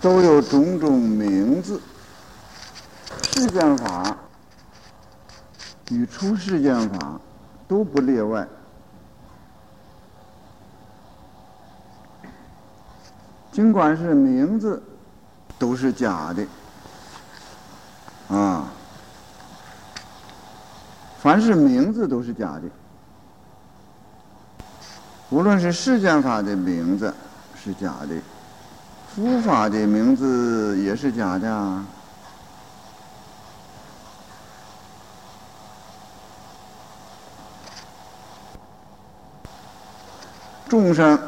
都有种种名字。世间法与出世间法都不例外。尽管是名字，都是假的，啊，凡是名字都是假的。无论是世间法的名字是假的，佛法的名字也是假的啊。众生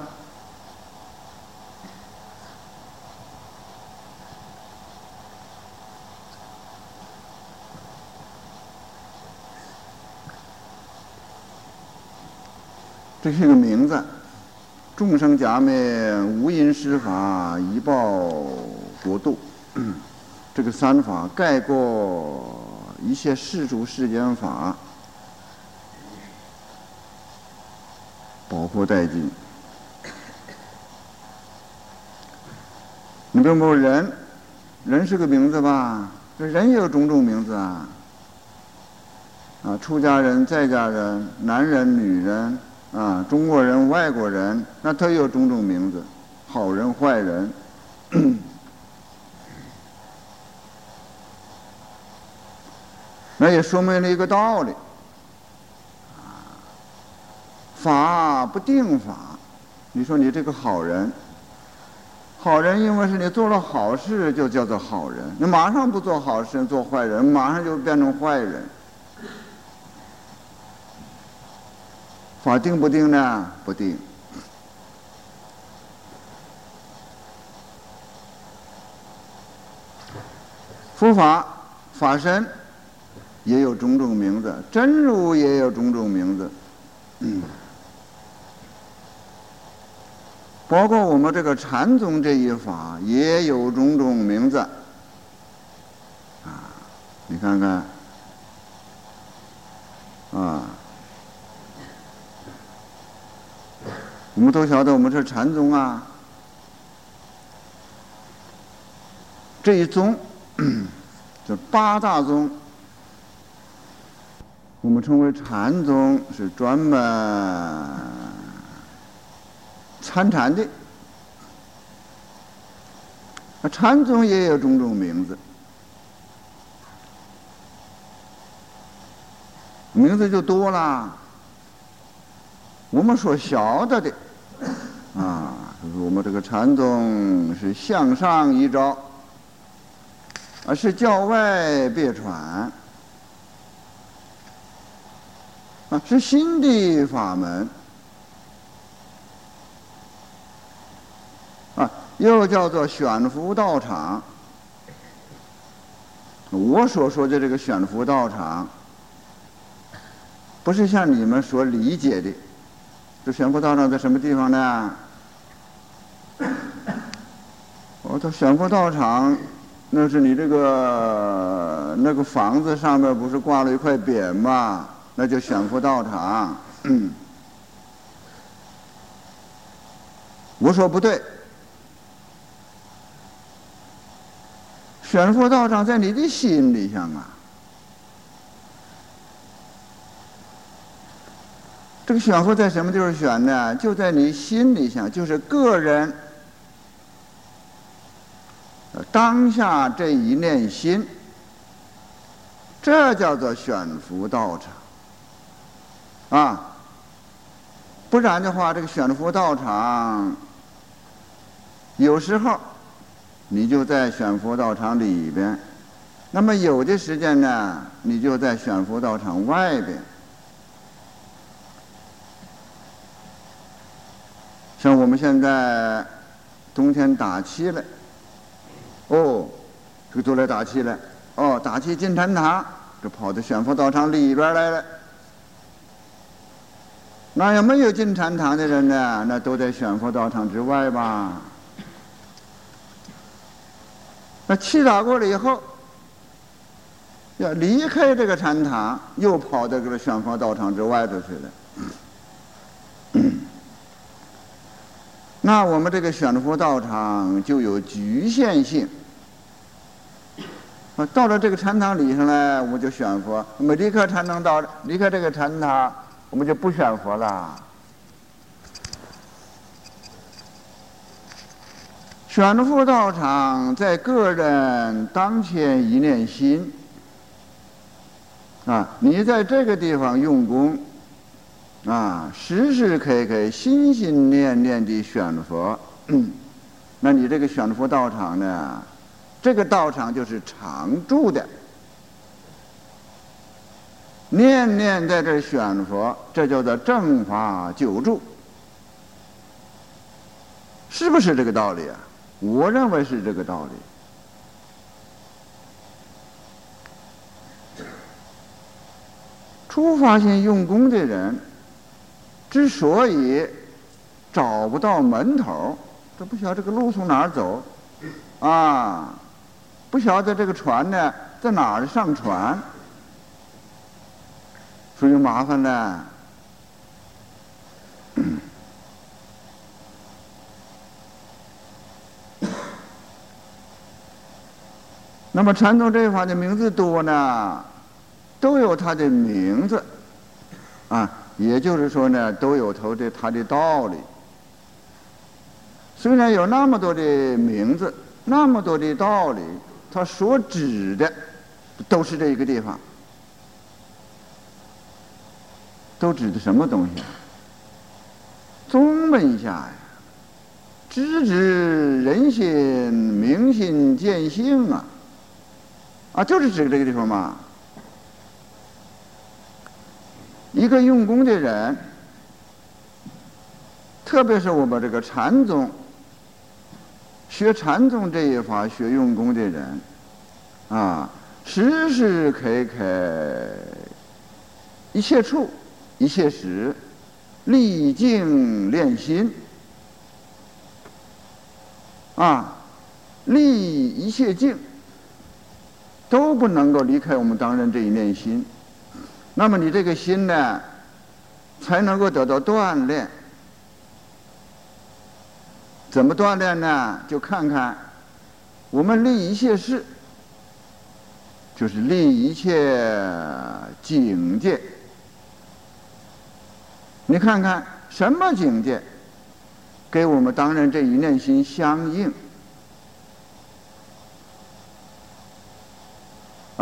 这是个名字，众生假灭，无因施法，以报国度。这个三法盖过一切世俗世间法。包括殆尽。你比如说人，人是个名字吧？这人也有种种名字啊。啊，出家人、在家人、男人、女人，啊，中国人、外国人，那他有种种名字，好人、坏人。那也说明了一个道理。法不定法，你说你这个好人，好人因为是你做了好事就叫做好人，你马上不做好事做坏人，马上就变成坏人。法定不定呢？不定。佛法法身也有种种名字，真如也有种种名字，包括我们这个禅宗这一法也有种种名字，啊，你看看，啊，我们都晓得我们是禅宗啊，这一宗 就八大宗，我们称为禅宗，是专门。参禅的，那禅宗也有种种名字，名字就多了。我们说晓得的，啊，就是我们这个禅宗是向上一招，啊，是教外别传，啊，是新的法门。啊又叫做选福道场。我所说的这个选福道场，不是像你们所理解的。这选福道场在什么地方呢？我说选福道场，那是你这个那个房子上面不是挂了一块匾吗？那叫选福道场。我说不对。选佛道场在你的心里上啊，这个选佛在什么地方选呢？就在你心里想，就是个人当下这一念心，这叫做选福道场啊。不然的话，这个选福道场有时候。你就在选佛道场里边，那么有的时间呢，你就在选佛道场外边。像我们现在冬天打气了，哦，这个都来打气了，哦，打气进禅堂，就跑到选佛道场里边来了。那有没有进禅堂的人呢？那都在选佛道场之外吧。那气打过了以后，要离开这个禅堂，又跑到这个玄佛道场之外头去了。那我们这个选佛道场就有局限性。啊，到了这个禅堂里上来，我们就选佛；我们离开禅堂到离开这个禅堂，我们就不选佛了。选佛道场在个人当前一念心啊，你在这个地方用功啊，时时刻刻心心念念的选佛，那你这个选佛道场呢？这个道场就是常住的，念念在这选佛，这叫做正法久住，是不是这个道理啊？我认为是这个道理。初发现用功的人，之所以找不到门头，这不晓得这个路从哪儿走，啊。不晓得这个船呢在哪儿上船，所以麻烦了。那么禅宗这一法的名字多呢，都有它的名字，啊，也就是说呢，都有头的它的道理。虽然有那么多的名字，那么多的道理。他所指的都是这一个地方，都指的什么东西啊？宗门下呀，直指人心、明心见性啊！啊，就是指这个地方嘛。一个用功的人，特别是我们这个禅宗。学禅宗这一法，学用功的人，啊，时时刻刻，一切处，一切时，历境练心，啊，历一切境，都不能够离开我们当人这一念心，那么你这个心呢，才能够得到锻炼。怎么锻炼呢？就看看，我们立一切事，就是立一切境界。你看看什么境界，给我们当然这一念心相应，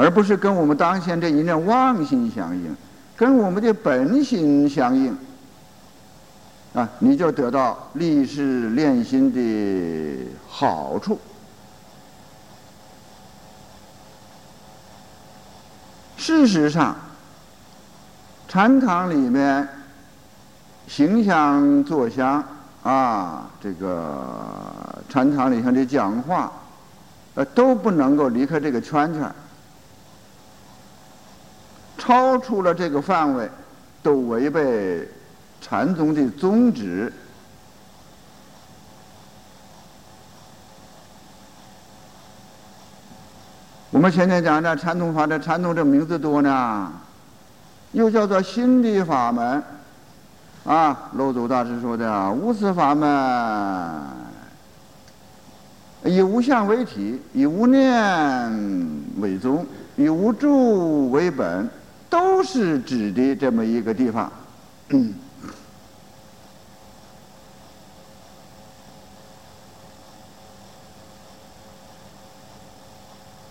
而不是跟我们当前这一念妄心相应，跟我们的本心相应。啊，你就得到立誓练心的好处。事实上，禅堂里面形象坐香啊，这个禅堂里面的讲话，呃，都不能够离开这个圈圈，超出了这个范围，都违背。禅宗的宗旨，我们前天讲的禅宗法，这禅宗这名字多呢，又叫做心地法门，啊，漏祖大师说的无私法门，以无相为体，以无念为宗，以无住为本，都是指的这么一个地方。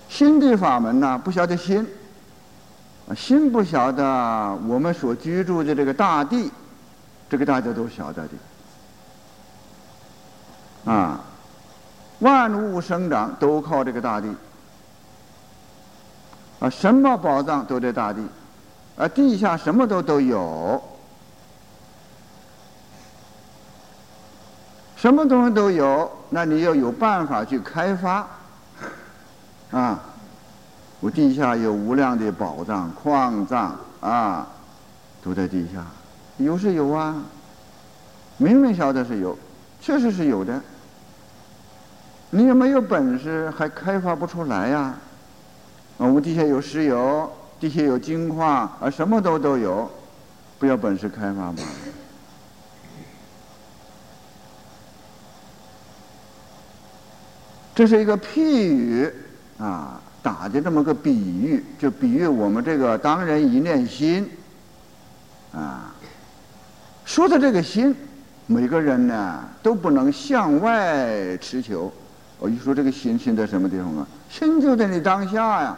心的法门呢，不晓得心，心不晓得我们所居住的这个大地，这个大家都晓得的，啊，万物生长都靠这个大地，啊，什么宝藏都在大地，啊，地下什么都都有，什么东西都有，那你要有办法去开发，啊。我地下有无量的宝藏、矿藏啊，都在地下，有是有啊，明明晓得是有，确实是有的。你也没有本事，还开发不出来呀？啊，我们地下有石油，地下有金矿，啊，什么都都有，不要本事开发吗？这是一个譬喻啊，打的这么个比喻，就比喻我们这个当人一念心啊，说的这个心，每个人呢都不能向外持求。我一说这个心，心在什么地方啊？心就在你当下呀。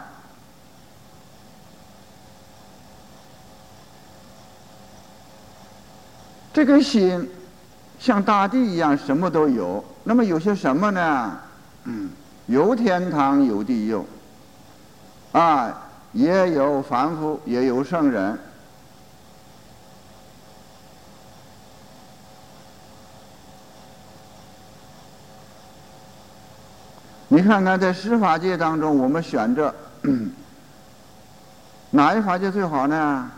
这个心像大地一样，什么都有。那么有些什么呢？嗯，有天堂，有地狱，啊，也有凡夫，也有圣人。你看看，在十法界当中，我们选择哪一法界最好呢？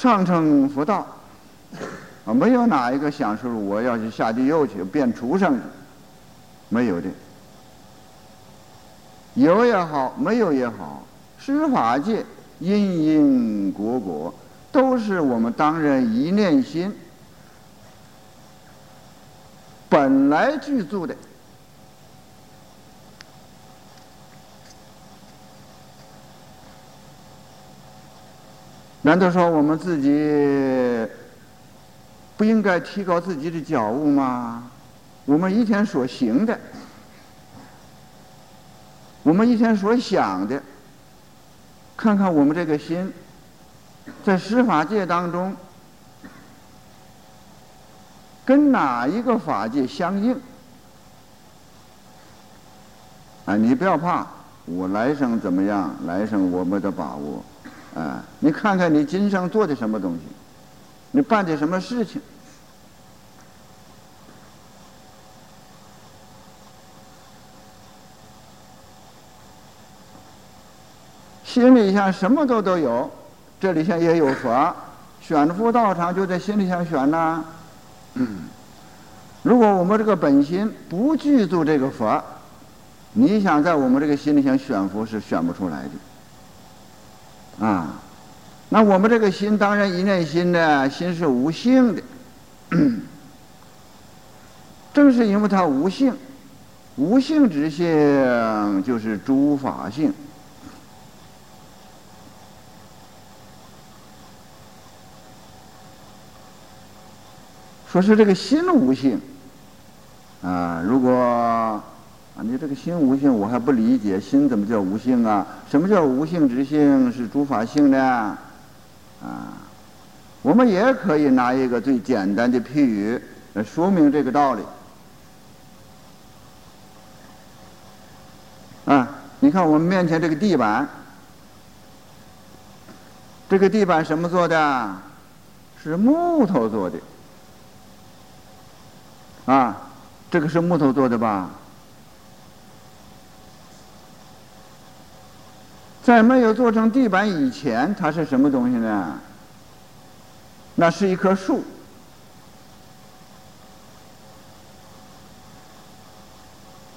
上乘佛道，啊，没有哪一个享受我要去下地狱去变畜生去，没有的。有也好，没有也好，十法界因因果果，都是我们当人一念心本来具足的。难道说我们自己不应该提高自己的觉悟吗？我们一天所行的，我们一天所想的，看看我们这个心，在十法界当中，跟哪一个法界相应？啊，你不要怕，我来生怎么样？来生我没得把握。啊，你看看你今生做的什么东西，你办的什么事情，心里想什么都都有，这里像也有佛，选佛道场就在心里想选呐。如果我们这个本心不具足这个佛，你想在我们这个心里想选佛是选不出来的。啊，那我们这个心当然一念心呢，心是无性的。正是因为它无性，无性之性就是诸法性。说是这个心无性，啊，如果。啊你这个心无性，我还不理解，心怎么叫无性啊？什么叫无性之性是诸法性呢？啊，我们也可以拿一个最简单的譬喻来说明这个道理。啊，你看我们面前这个地板，这个地板什么做的？是木头做的。啊，这个是木头做的吧？在没有做成地板以前，它是什么东西呢？那是一棵树。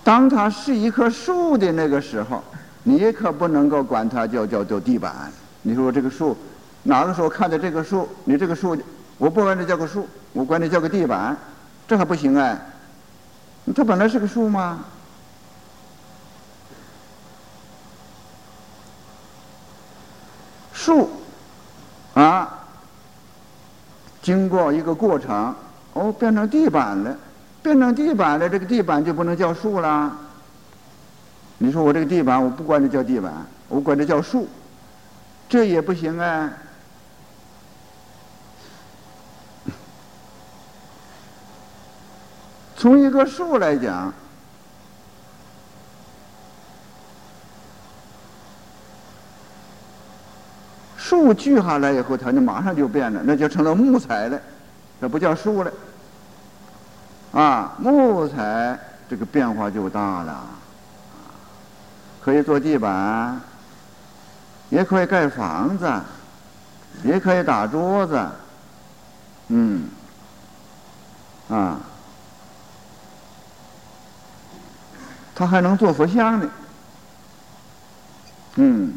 当它是一棵树的那个时候，你可不能够管它叫叫叫地板。你说这个树，哪个时候看到这个树？你这个树，我不管这叫个树，我管这叫个地板，这还不行哎？它本来是个树吗？树，啊，经过一个过程，哦，变成地板了，变成地板了，这个地板就不能叫树了。你说我这个地板，我不管它叫地板，我管它叫树，这也不行啊。从一个树来讲。树锯下来以后，它就马上就变了，那就成了木材了，这不叫树了。啊，木材这个变化就大了，可以做地板，也可以盖房子，也可以打桌子，嗯，啊，它还能做佛像呢，嗯。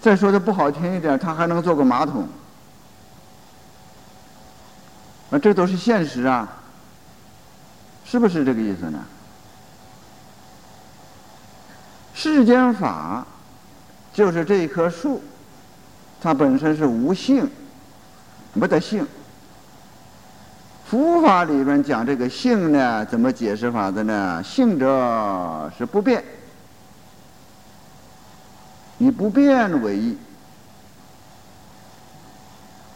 再说的不好听一点，它还能做个马桶。啊，这都是现实啊，是不是这个意思呢？世间法就是这一棵树，它本身是无性，没得性。佛法里边讲这个性呢，怎么解释法的呢？性者是不变，以不变为义。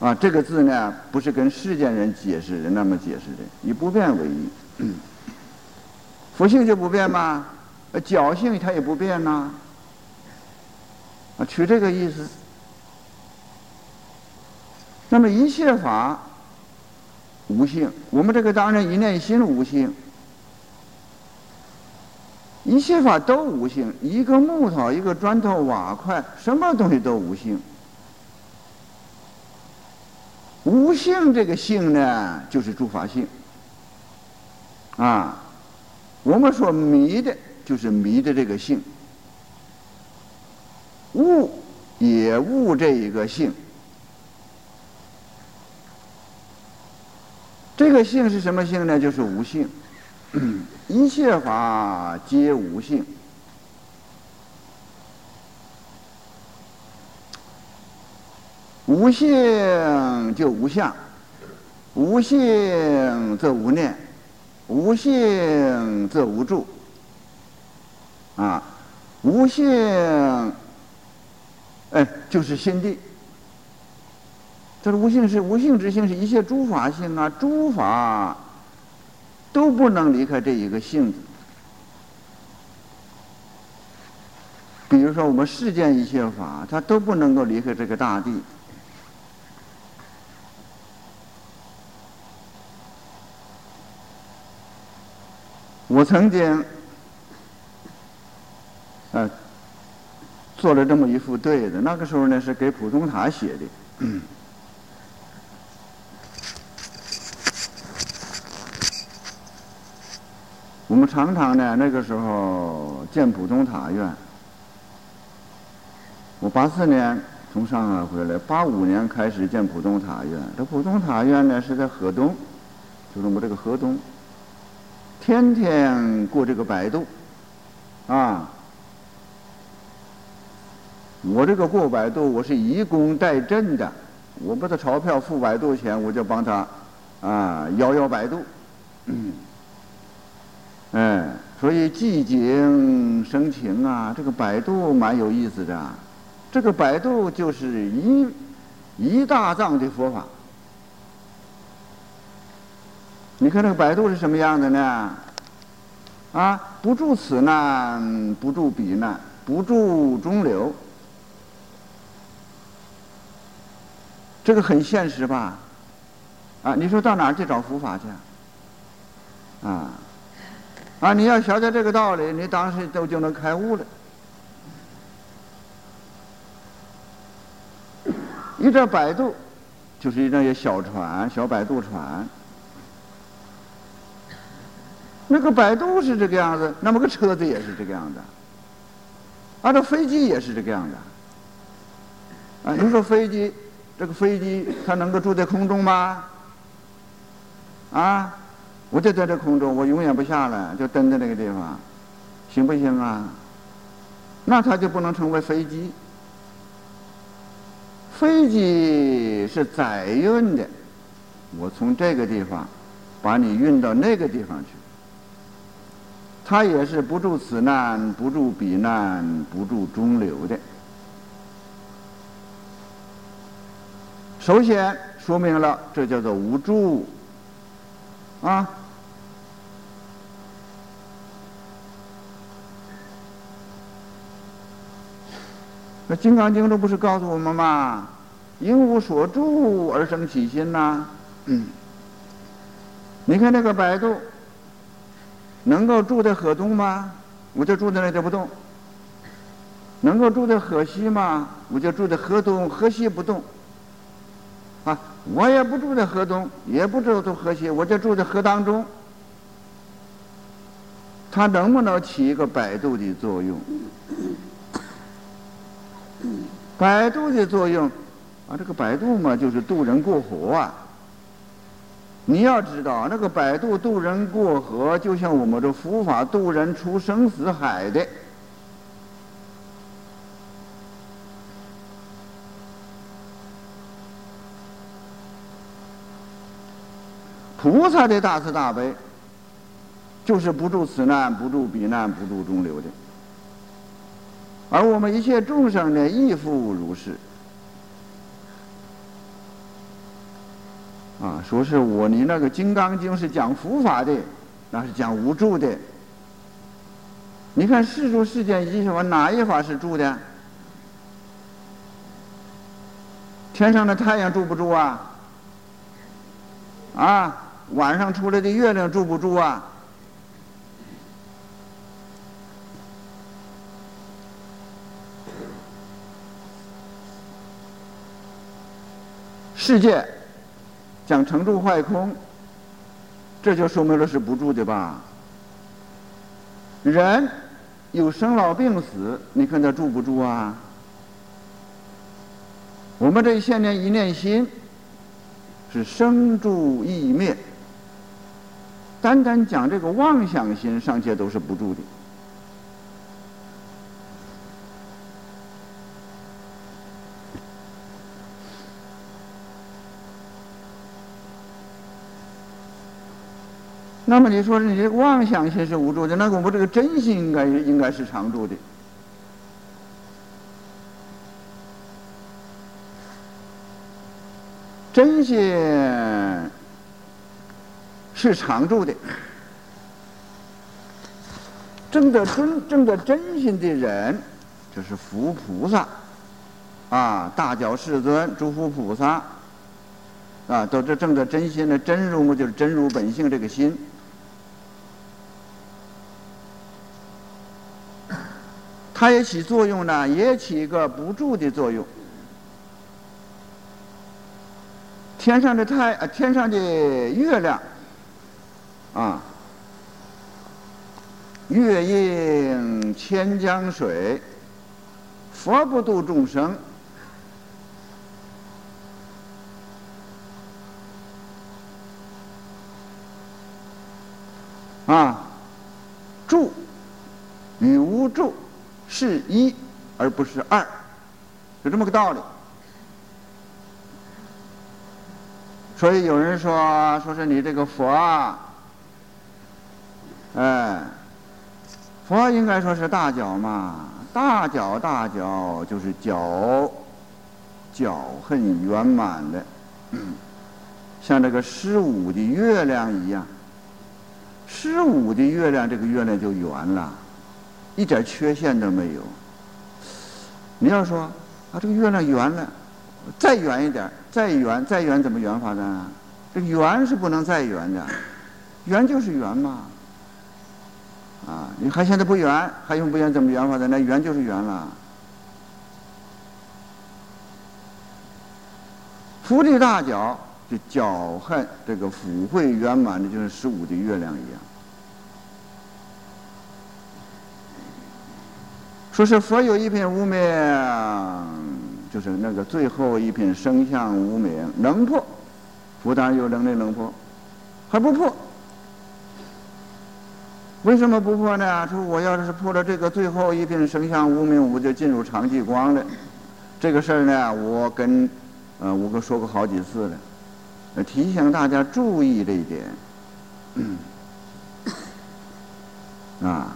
啊，这个字呢，不是跟世间人解释的那么解释的，以不变为义。佛性就不变吗？呃，侥幸它也不变呐。啊，取这个意思。那么一切法。无性，我们这个当然一念心无性，一切法都无性，一个木头、一个砖头、瓦块，什么东西都无性。无性这个性呢，就是诸法性。啊，我们说迷的，就是迷的这个性。物也物这一个性。这个性是什么性呢？就是无性，一切法皆无性。无性就无相，无性则无念，无性则无助。啊，无性，哎，就是心地。这个无性是无性之性，是一切诸法性啊，诸法都不能离开这一个性子。比如说，我们世间一切法，它都不能够离开这个大地。我曾经，呃，做了这么一副对子，那个时候呢是给普通塔写的。我们常常呢，那个时候建普通塔院。我八四年从上海回来，八五年开始建普通塔院。这普通塔院呢是在河东，就是我这个河东，天天过这个百度，啊，我这个过百度，我是以工代赈的，我把他钞票付百度钱，我就帮他啊摇摇百度。哎，所以寂静生情啊，这个百度蛮有意思的。这个百度就是一一大藏的佛法。你看这个百度是什么样的呢？啊，不住此难，不住彼难，不住中流。这个很现实吧？啊，你说到哪儿去找佛法去？啊！啊你要晓得这个道理，你当时都就能开悟了。一这摆渡，就是一张小船，小摆渡船。那个摆渡是这个样子，那么个车子也是这个样子。啊，这飞机也是这个样子。啊，你说飞机，这个飞机它能够住在空中吗？啊？我就在这空中，我永远不下来，就蹲在那个地方，行不行啊？那它就不能成为飞机。飞机是载运的，我从这个地方把你运到那个地方去。它也是不住此难，不住彼难，不住中流的。首先说明了，这叫做无助啊。那《金刚经》中不是告诉我们吗？因无所住而生起心呐。嗯。你看那个百度，能够住在河东吗？我就住在那就不动。能够住在河西吗？我就住在河东，河西不动。啊，我也不住在河东，也不住在河西，我就住在河当中。它能不能起一个百度的作用？摆渡的作用，啊，这个摆渡嘛，就是渡人过河啊。你要知道，那个摆渡渡人过河，就像我们这佛法渡人出生死海的。菩萨的大慈大悲，就是不住此难，不住彼难，不住中流的。而我们一切众生呢，亦复如是。啊，说是我你那个《金刚经》是讲佛法的，那是讲无助的。你看世俗世间一切法，哪一法是住的？天上的太阳住不住啊？啊？晚上出来的月亮住不住啊？世界讲成住坏空，这就说明了是不住的吧？人有生老病死，你看他住不住啊？我们这现念一念心是生住意灭。单单讲这个妄想心，尚且都是不住的。那么你说你这妄想心是无助的，那我们这个真心应该应该是常住的。真心。是常住的，证得真证得真心的人，就是佛菩萨，啊，大脚世尊、诸佛菩萨，啊，都是证得真心的真如，就是真如本性这个心，它也起作用呢，也起一个不住的作用。天上的太，天上的月亮。啊，月映千江水，佛不度众生。啊，住与无住是一，而不是二，就这么个道理。所以有人说，说是你这个佛啊。哎，佛应该说是大脚嘛，大脚大脚就是脚，脚很圆满的，像这个十五的月亮一样。十五的月亮，这个月亮就圆了，一点缺陷都没有。你要说啊，这个月亮圆了，再圆一点，再圆再圆怎么圆法呢？这圆是不能再圆的，圆就是圆嘛。啊，你还现在不圆，还用不圆怎么圆法的？那圆就是圆了。福地大脚就脚恨这个福慧圆满的，就是十五的月亮一样。说是佛有一品无名，就是那个最后一品生相无名，能破，佛当然有能力能破，还不破。为什么不破呢？说我要是破了这个最后一品生相无名，我就进入长寂光了。这个事儿呢，我跟呃我跟说过好几次了，提醒大家注意这一点。啊，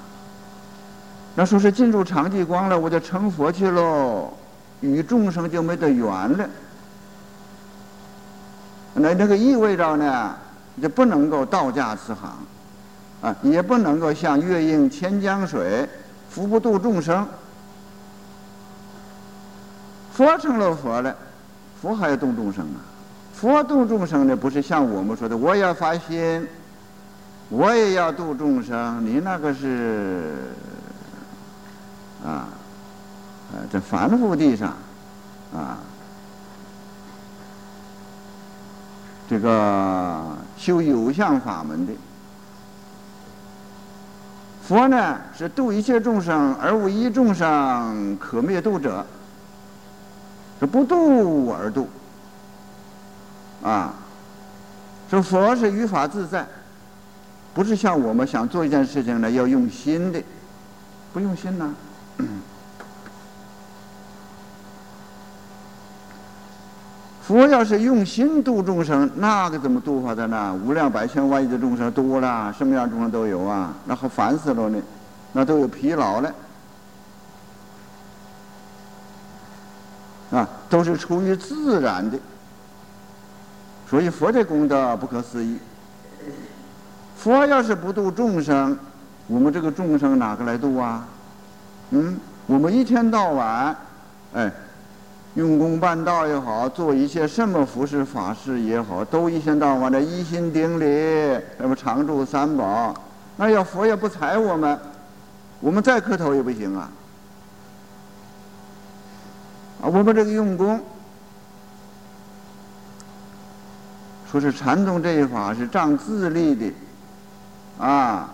那说是进入长寂光了，我就成佛去喽，与众生就没得缘了。那这个意味着呢，就不能够道驾慈航。啊，也不能够像月映千江水，福不度众生。佛成了佛了，佛还要度众生啊？佛度众生呢，不是像我们说的，我要发心，我也要度众生。你那个是啊，呃，在凡夫地上啊，这个修有相法门的。佛呢是度一切众生而无一众生可灭度者，是不度而度，啊，说佛是于法自在，不是像我们想做一件事情呢要用心的，不用心呢。佛要是用心度众生，那个怎么度法的呢？无量百千万亿的众生多了，什么样众生都有啊，那还烦死了呢，那都有疲劳了，啊，都是出于自然的。所以佛的功德不可思议。佛要是不度众生，我们这个众生哪个来度啊？嗯，我们一天到晚，哎。用功办道也好，做一些什么服饰法事也好，都一天到晚的一心顶礼，那么常住三宝，那要佛也不睬我们，我们再磕头也不行啊！啊，我们这个用功，说是禅宗这一法是仗自力的，啊，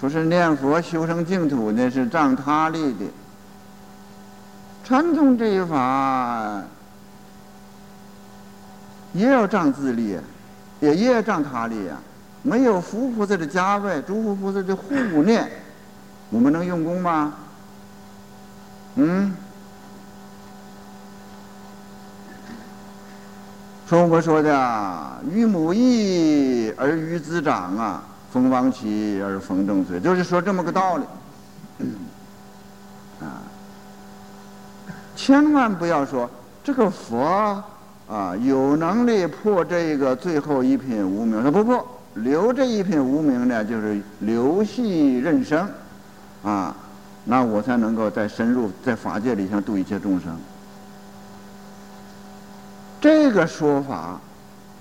说是念佛修成净土那是仗他力的。禅宗这一法也要仗自力，也也要仗他力啊！没有佛菩萨的加位，诸佛菩萨的护念，我们能用功吗？嗯？说我们说的啊“于母义而于子长”啊，“逢亡期而逢正岁”，就是说这么个道理。啊千万不要说这个佛啊有能力破这个最后一品无名，他不破，留这一品无名呢，就是留系任生，啊，那我才能够再深入在法界里向度一切众生。这个说法，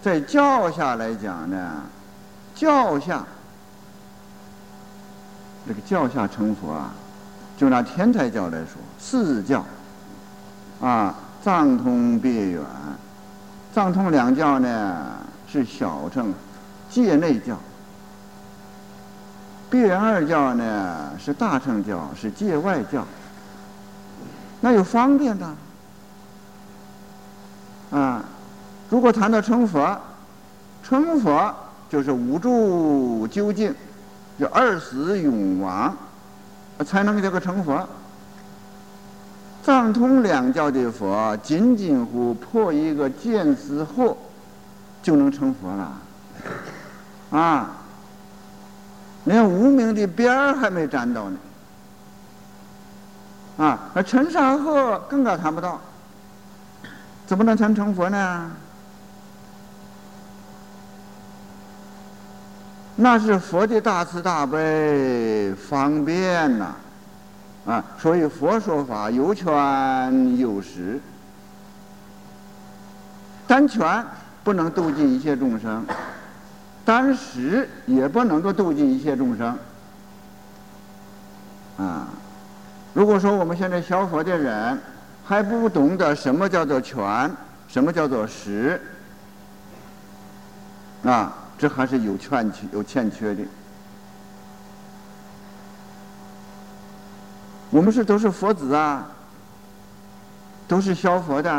在教下来讲呢，教下这个教下成佛啊，就拿天台教来说，四教。啊，藏通别远，藏通两教呢是小乘，界内教；别远二教呢是大乘教，是界外教。那有方便的啊。如果谈到成佛，成佛就是五住究竟，就二死永亡，才能这个成佛。藏通两教的佛，仅仅乎破一个见思惑，就能成佛了，啊！连无名的边儿还没沾到呢，啊！那尘沙鹤更加谈不到，怎么能成成佛呢？那是佛的大慈大悲，方便呐。啊，所以佛说法有权有实，单权不能度尽一切众生，单实也不能够度尽一切众生。啊，如果说我们现在学佛的人还不懂得什么叫做权，什么叫做实，啊，这还是有欠缺有欠缺的。我们是都是佛子啊，都是消佛的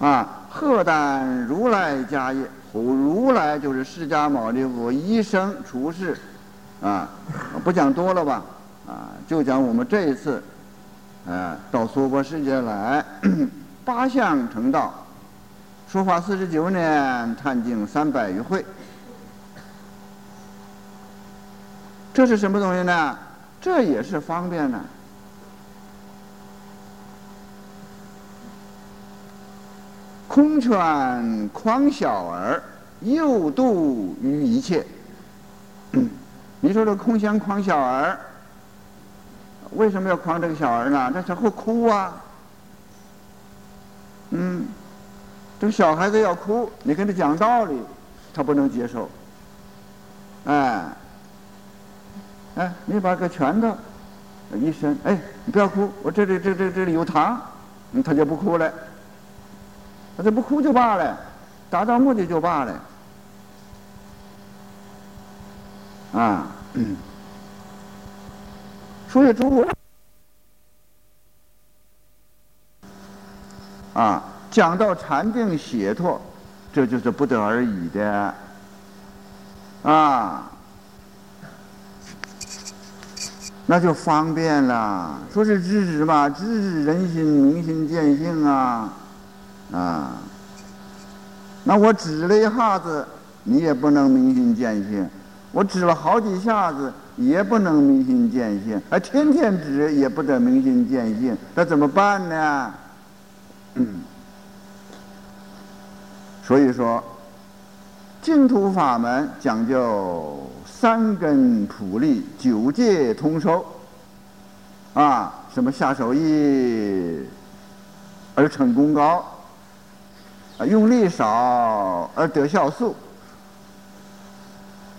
啊！何但如来家业？如来就是释迦牟尼佛一生出世啊！不讲多了吧啊，就讲我们这一次，呃，到娑婆世界来，八相成道，说法四十九年，探经三百余会，这是什么东西呢？这也是方便呢。空圈诓小儿，诱度于一切。你说这空圈诓小儿，为什么要诓这个小儿呢？这他会哭啊。嗯，这个小孩子要哭，你跟他讲道理，他不能接受。哎。哎，你把个拳头一伸，哎，你不要哭，我这里这这这里有糖，他就不哭了。他就不哭就罢了，达到目的就罢了。啊，所以中国啊，讲到禅定解脱，这就是不得而已的啊。那就方便了。说是知止吧，知止人心，明心见性啊，啊。那我指了一下子，你也不能明心见性；我指了好几下子，也不能明心见性。还天天指，也不得明心见性。那怎么办呢？嗯所以说，净土法门讲究。三根普利，九戒通收，啊，什么下手易而成功高，啊，用力少而得效速。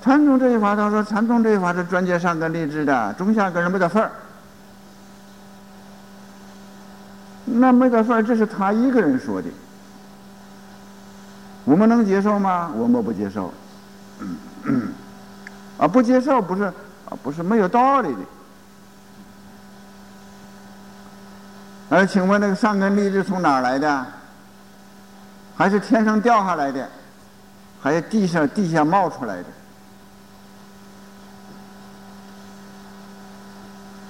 禅宗这一法，他说禅宗这一法是专接上根立志的，中下根人没得份儿。那没得份儿，这是他一个人说的，我们能接受吗？我们不接受。啊，不接受不是啊，不是没有道理的。哎，请问那个上根立志从哪儿来的？还是天上掉下来的？还是地上地下冒出来的？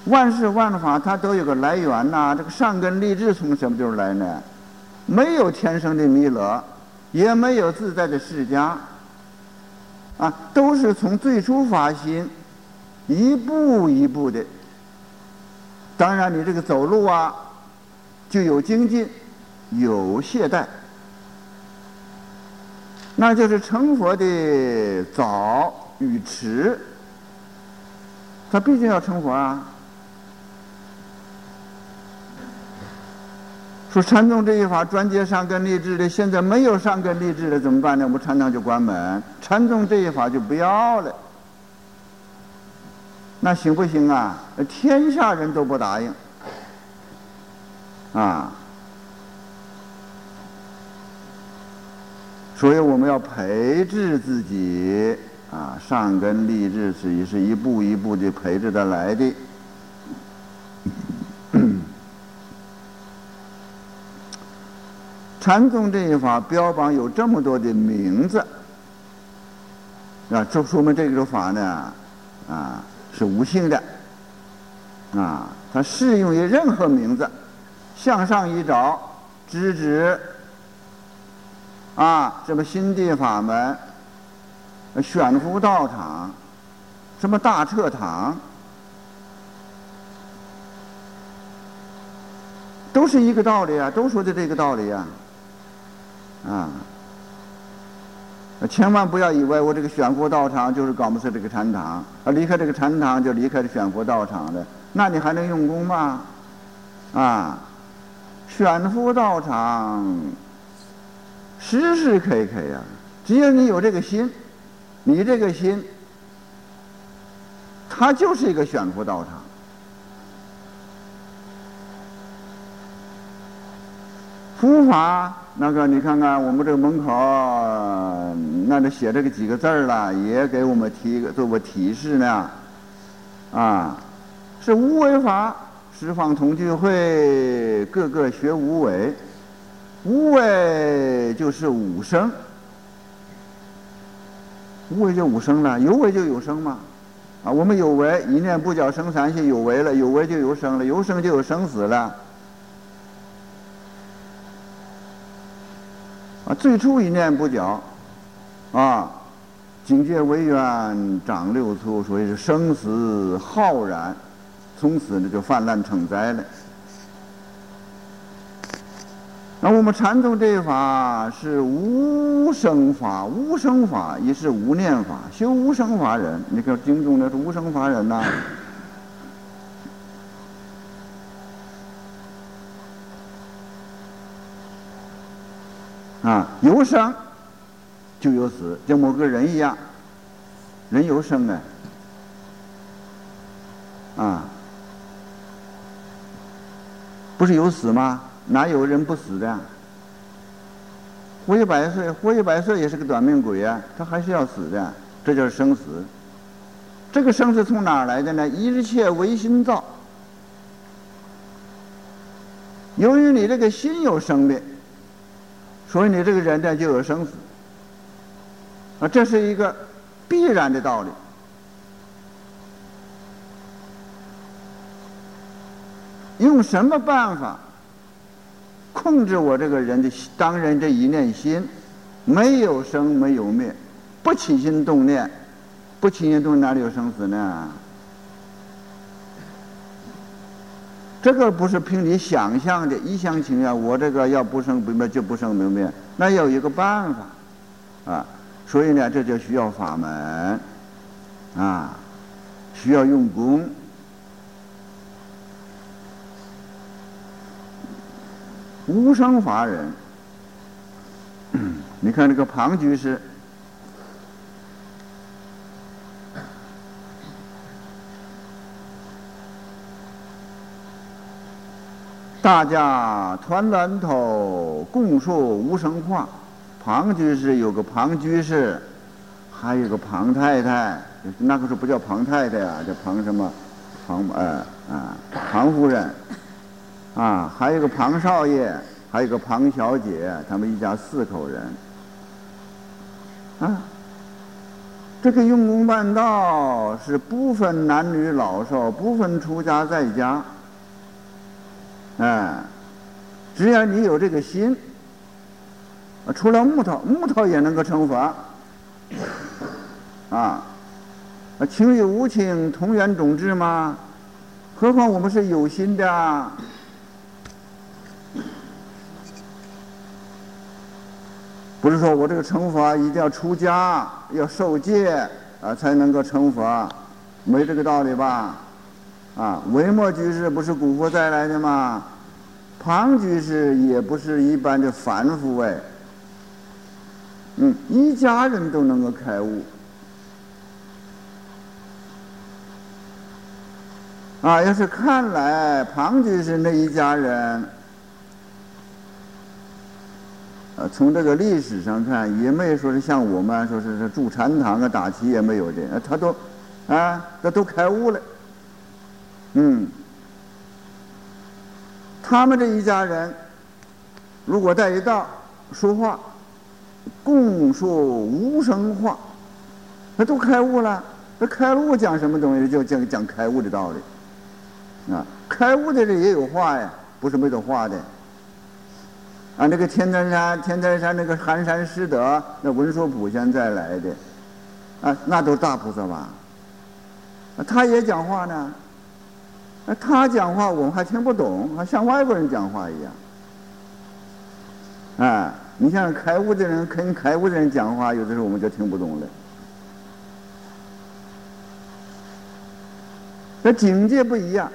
万事万法它都有个来源呐。这个上根立志从什么地方来呢？没有天生的弥勒，也没有自在的释迦。啊，都是从最初发心，一步一步的。当然，你这个走路啊，就有精进，有懈怠，那就是成佛的早与迟。他毕竟要成佛啊。说禅宗这一法专接上根立志的，现在没有上根立志的怎么办呢？我们禅堂就关门，禅宗这一法就不要了。那行不行啊？天下人都不答应啊！所以我们要培植自己啊，上根立志是是一步一步的培植的来的。禅宗这一法标榜有这么多的名字，啊，这说明这个法呢，啊，是无性的，啊，它适用于任何名字，向上一找，直指，啊，什么心地法门，选福道场，什么大彻堂，都是一个道理啊，都说的这个道理啊。啊！千万不要以为我这个选佛道场就是搞不出这个禅堂，啊，离开这个禅堂就离开了选佛道场的，那你还能用功吗？啊！选佛道场时时刻刻呀，只要你有这个心，你这个心，它就是一个选佛道场。佛法。那个，你看看我们这个门口，那里写这个几个字儿了，也给我们提个做个提示呢。啊，是无为法，十方同聚会，个个学无为。无为就是无生，无为就无生了，有为就有生嘛。啊，我们有为，一念不觉生三世，有为了，有为就有生了，有生就有生死了。最初一念不觉，啊，境界为缘长六粗，所以是生死浩然，从此呢就泛滥成灾了。那我们禅宗这一法是无生法，无生法也是无念法，修无生法人，你看经中的是无生法人呐。啊有生就有死，就某个人一样，人有生的，啊，不是有死吗？哪有人不死的？活一百岁，活一百岁也是个短命鬼啊，他还是要死的，这就是生死。这个生是从哪儿来的呢？一切唯心造。由于你这个心有生命。所以你这个人呢就有生死，啊，这是一个必然的道理。用什么办法控制我这个人的当人这一念心，没有生没有灭，不起心动念，不起心动念哪里有生死呢？这个不是凭你想象的一厢情愿，我这个要不生不灭就不生不灭，那有一个办法啊。所以呢，这就需要法门啊，需要用功。无生法忍，你看这个庞居士，大家团栾头，共说无生话。庞居士有个庞居士，还有个庞太太，那个时候不叫庞太太啊，叫庞什么？庞哎啊，庞夫人。啊，还有个庞少爷，还有个庞小姐，他们一家四口人。啊，这个用功办道是不分男女老少，不分出家在家。哎，只要你有这个心，除了木头，木头也能够成佛。啊，情与无情同源种质吗？何况我们是有心的。不是说我这个成佛一定要出家要受戒啊才能够成佛，没这个道理吧？啊，维摩居士不是古佛再来的吗？庞居士也不是一般的凡夫哎。嗯，一家人都能够开悟。啊，要是看来庞居士那一家人。从这个历史上看，也没说是像我们说是是住禅堂啊、打棋也没有的，他都，啊，他都开悟了，嗯，他们这一家人，如果在一道说话，共说无声话，那都开悟了。那开悟讲什么东西？就讲讲开悟的道理，啊，开悟的人也有话呀，不是没有话的。啊，那个天台山，天台山那个寒山师德，那文殊普贤再来的，啊，那都大菩萨吧？啊，他也讲话呢，那，他讲话我们还听不懂，还像外国人讲话一样。啊，你像开悟的人跟开悟的人讲话，有的时候我们就听不懂了。那境界不一样。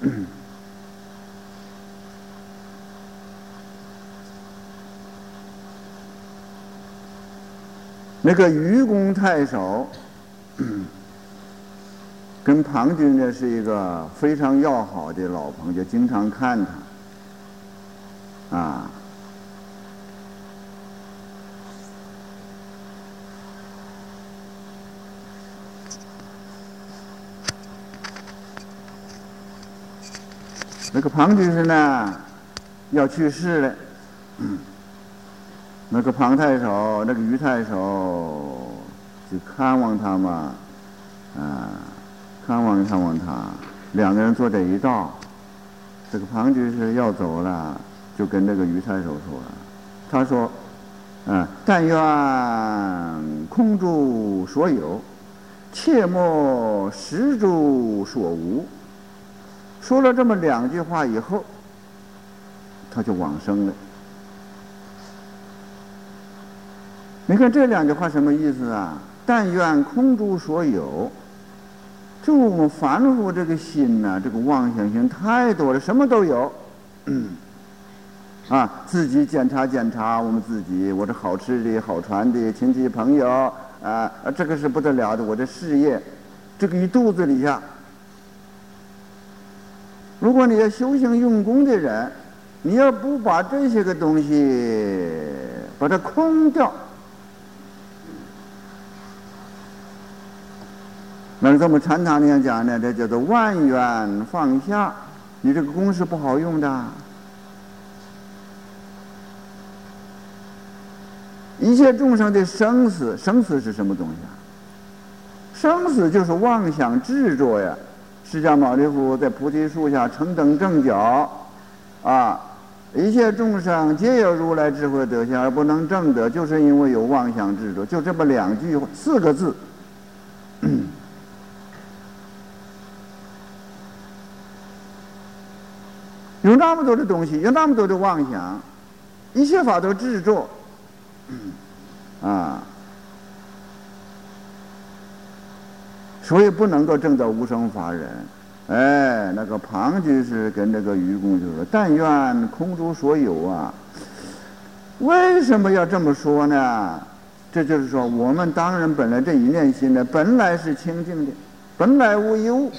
那个愚公太守跟庞军呢是一个非常要好的老朋友，经常看他啊。那个庞军士呢要去世了。那个庞太守，那个于太守，去看望他嘛，啊，看望看望他，两个人坐在一道。这个庞居士要走了，就跟那个于太守说了，他说：“嗯，但愿空诸所有，切莫实诸所无。”说了这么两句话以后，他就往生了。你看这两句话什么意思啊？但愿空诸所有，我们凡夫这个心呐，这个妄想心太多了，什么都有。啊，自己检查检查我们自己，我这好吃的好穿的，亲戚朋友啊，这个是不得了的，我的事业，这个一肚子里下。如果你要修行用功的人，你要不把这些个东西把它空掉。那这么禅堂里面讲呢，这叫做万缘放下。你这个功是不好用的。一切众生的生死，生死是什么东西啊？生死就是妄想执着呀。释迦牟尼佛在菩提树下成等正觉，啊，一切众生皆有如来智慧德性而不能证得，就是因为有妄想执着。就这么两句，四个字。有那么多的东西，有那么多的妄想，一切法都执着，啊，所以不能够证到无生法忍。哎，那个庞居士跟那个愚公就说：“但愿空诸所有啊！”为什么要这么说呢？这就是说，我们当然本来这一念心呢，本来是清净的，本来无一物。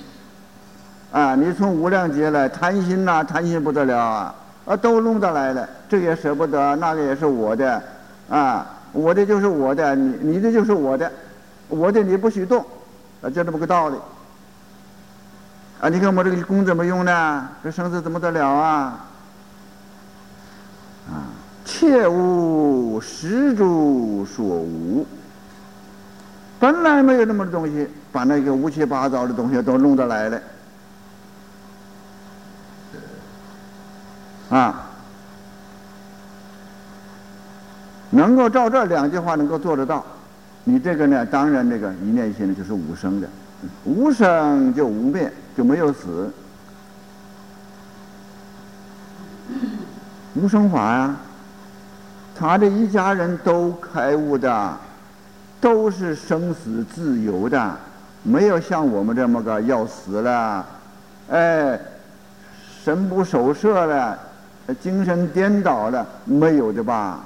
啊，你从无量劫来贪心呐，贪心不得了啊！啊，都弄得来了，这也舍不得，那个也是我的，啊，我的就是我的，你你的就是我的，我的你不许动，啊，就这么个道理。啊，你看我这个功怎么用呢？这生死怎么得了啊？啊，切勿施诸所无，本来没有那么多东西，把那个乌七八糟的东西都弄得来了。啊，能够照这两句话能够做得到，你这个呢，当然那个一念心呢就是无生的，无生就无灭，就没有死，无生法呀。他这一家人都开悟的，都是生死自由的，没有像我们这么个要死了，哎，神不守舍了。精神颠倒了，没有的吧？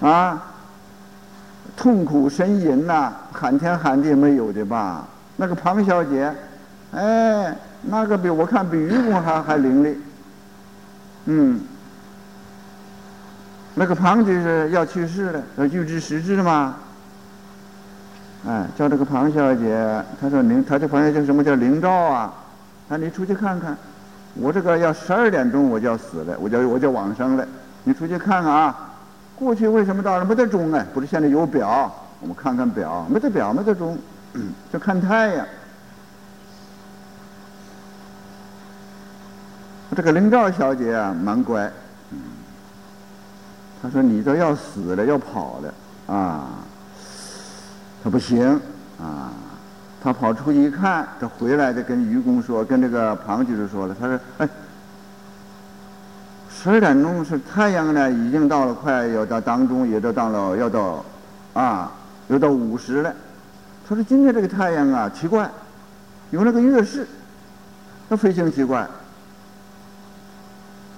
啊，痛苦呻吟呐，喊天喊地，没有的吧？那个庞小姐，哎，那个比我看比愚公还还伶俐，嗯，那个庞就是要去世了，要预知时至嘛。哎，叫这个庞小姐，她说灵，她这朋友叫什么叫灵兆啊？那你出去看看，我这个要十二点钟我就要死了，我就我就往生了。你出去看看啊，过去为什么到了没得钟哎？不是现在有表，我们看看表，没得表没得钟，就看太阳。这个林兆小姐啊，蛮乖，她说你都要死了要跑了啊，她不行啊。他跑出去一看，他回来就跟愚公说，跟这个庞居士说了。他说：“哎，十二点钟是太阳呢，已经到了，快要到当中，也就到了，要到，啊，要到午时了。他说今天这个太阳啊，奇怪，有那个月食，那非常奇怪。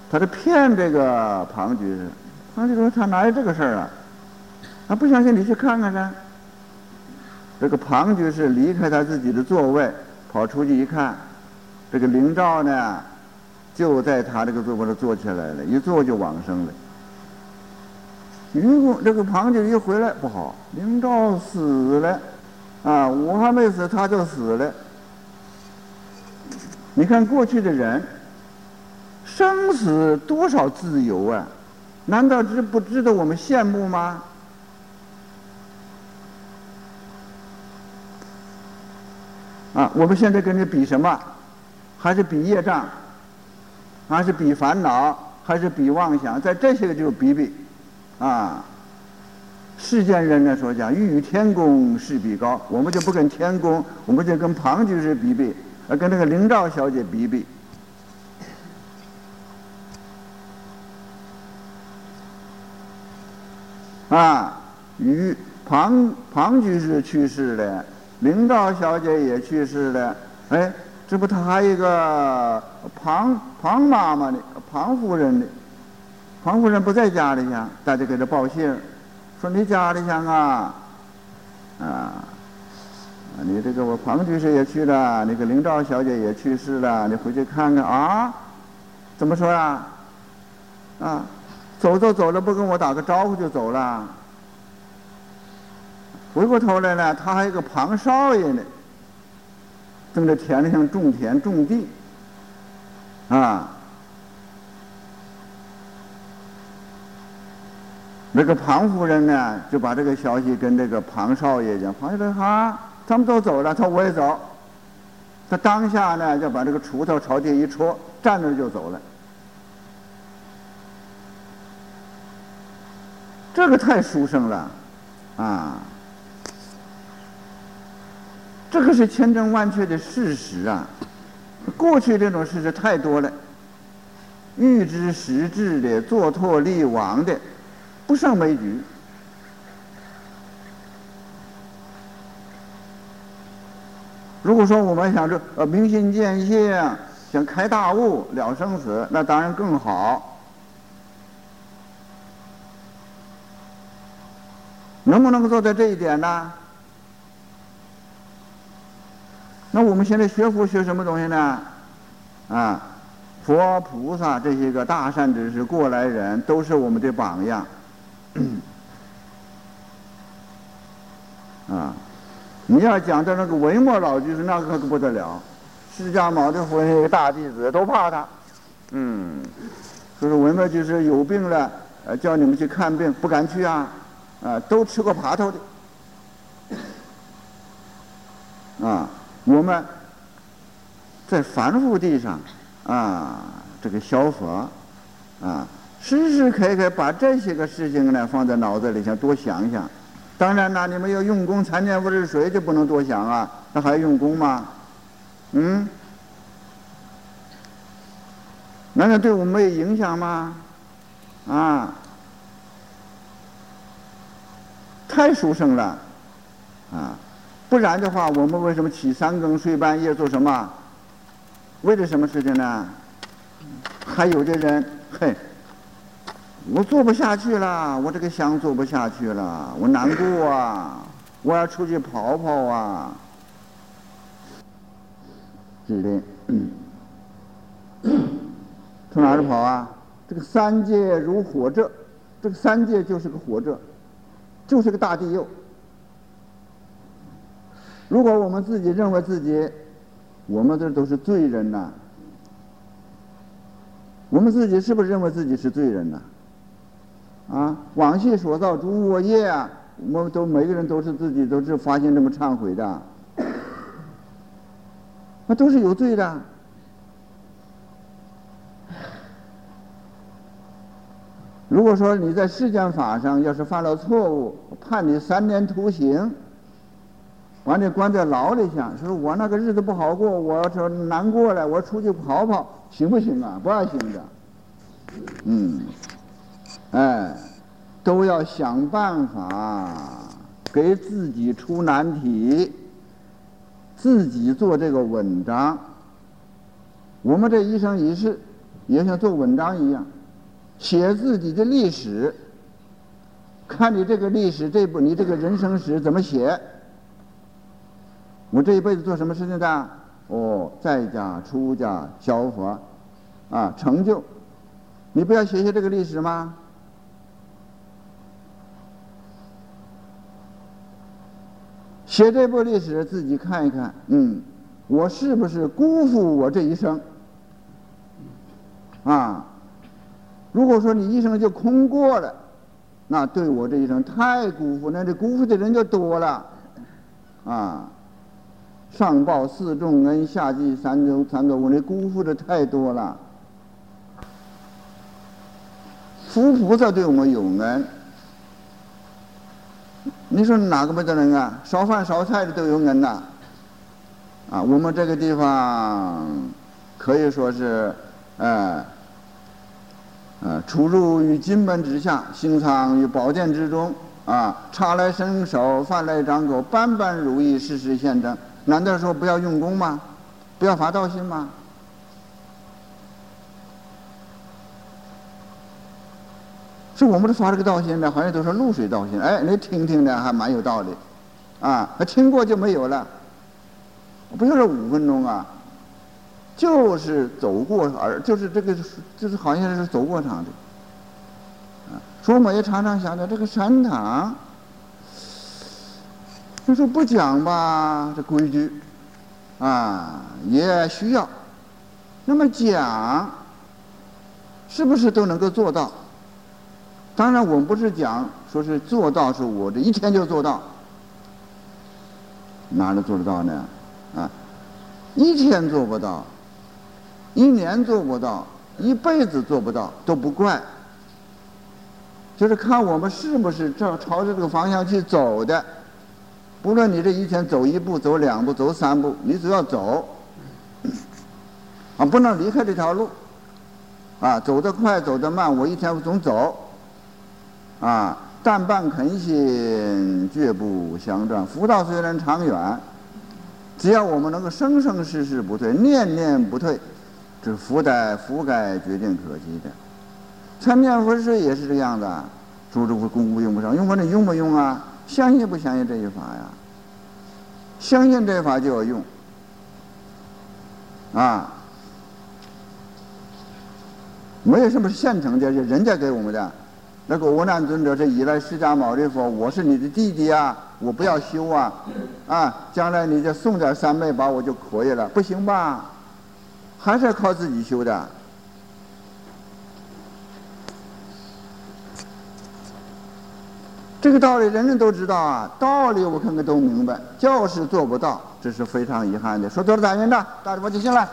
他是骗这个庞居士，庞居士说他哪有这个事儿啊？他不相信，你去看看噻。”这个庞居士离开他自己的座位，跑出去一看，这个灵照呢，就在他这个座位上坐起来了，一坐就往生了。愚公这个庞居一回来不好，灵照死了，啊，我还没死他就死了。你看过去的人，生死多少自由啊？难道值不值得我们羡慕吗？啊，我们现在跟你比什么？还是比业障？还是比烦恼？还是比妄想？在这些个就比比，啊，世间人呢所讲欲与天公试比高，我们就不跟天公，我们就跟庞居士比比，呃，跟那个灵照小姐比比，啊，与庞庞居士去世了。林兆小姐也去世了，哎，这不他还一个庞庞妈妈呢，庞夫人呢，庞夫人不在家里呀，大家给他报信说你家里乡啊，啊，你这个我庞居士也去了，那个林兆小姐也去世了，你回去看看啊，怎么说呀？啊，走走走了，不跟我打个招呼就走了。回过头来呢，他还有个庞少爷呢，正在田里上种田种地，啊，那个庞夫人呢，就把这个消息跟这个庞少爷讲，庞少爷说：“哈，他们都走了，他我也走。”他当下呢，就把这个锄头朝地一戳，站着就走了。这个太书生了，啊！这个是千真万确的事实啊！过去这种事实太多了，预知时至的、做错立亡的，不胜枚举。如果说我们想着呃明心见性，想开大悟了生死，那当然更好。能不能够做到这一点呢？那我们现在学佛学什么东西呢？啊，佛菩萨这些个大善之士、过来人，都是我们的榜样。啊，你要讲到那个文末老居士，那可不得了。释迦牟尼佛那个大弟子都怕他。嗯，就是文末居士有病了，呃，叫你们去看病，不敢去啊。啊，都吃过耙头的，啊，我们在凡夫地上啊，这个消佛啊，时时刻刻把这些个事情呢放在脑子里，想多想想。当然啦，你们要用功参念不是谁，就不能多想啊，那还用功吗？嗯？难道对我们没有影响吗？啊？太殊胜了，啊！不然的话，我们为什么起三更睡半夜做什么？为了什么事情呢？还有的人，嘿，我做不下去了，我这个香做不下去了，我难过啊，我要出去跑跑啊，是的。从哪儿跑啊？这个三界如火浙，这个三界就是个火浙。就是个大地佑。如果我们自己认为自己，我们这都是罪人呐，我们自己是不是认为自己是罪人呐？啊，往昔所造诸恶业啊，我们都每个人都是自己都是发现这么忏悔的，那都是有罪的。如果说你在世间法上要是犯了错误，判你三年徒刑，完了关在牢里去，说我那个日子不好过，我说难过了，我出去跑跑，行不行啊？不要行的，嗯，哎，都要想办法给自己出难题，自己做这个文章。我们这一生一世也像做文章一样。写自己的历史，看你这个历史这部你这个人生史怎么写？我这一辈子做什么事情的？哦，在家、出家、消佛，啊，成就，你不要学习这个历史吗？写这部历史，自己看一看，嗯，我是不是辜负我这一生？啊？如果说你一生就空过了，那对我这一生太辜负，那这辜负的人就多了，啊，上报四重恩，下济三周三周，我那辜负的太多了。佛菩萨对我们有恩，你说哪个没得人啊？烧饭烧菜的都有恩呐，啊，我们这个地方可以说是，呃。出入于金门之下，行藏于宝殿之中，啊，茶来伸手，饭来张口，般般如意，事事现成。难道说不要用功吗？不要发道心吗？是我们这发这个道心的，好像都是露水道心。哎，你听听的还蛮有道理，啊，听过就没有了。不就是五分钟啊？就是走过而，就是这个，就是好像是走过场的。啊，说我们也常常想着这个禅堂，就说不讲吧，这规矩，啊，也需要。那么讲，是不是都能够做到？当然，我们不是讲说是做到是我这一天就做到，哪能做得到呢？啊，一天做不到，一年做不到，一辈子做不到都不怪，就是看我们是不是正朝着这个方向去走的。不论你这一天走一步、走两步、走三步，你只要走，啊，不能离开这条路，啊，走得快、走得慢，我一天总走，啊，但半肯心，绝不相转。福道虽然长远，只要我们能够生生世世不退，念念不退，这福袋福盖决定可及的。参念佛事也是这样的，诸诸功夫用不上，用不着用不用啊？相信不相信这一法呀？相信这一法就要用，啊，没有什么现成的，是人家给我们的。那个无难尊者是依赖释迦牟尼佛，我是你的弟弟啊，我不要修啊，啊，将来你就送点三昧把我就可以了，不行吧？还是要靠自己修的。这个道理人人都知道啊，道理我看看都明白，就是做不到，这是非常遗憾的。说多了打圆的，打着我就行了。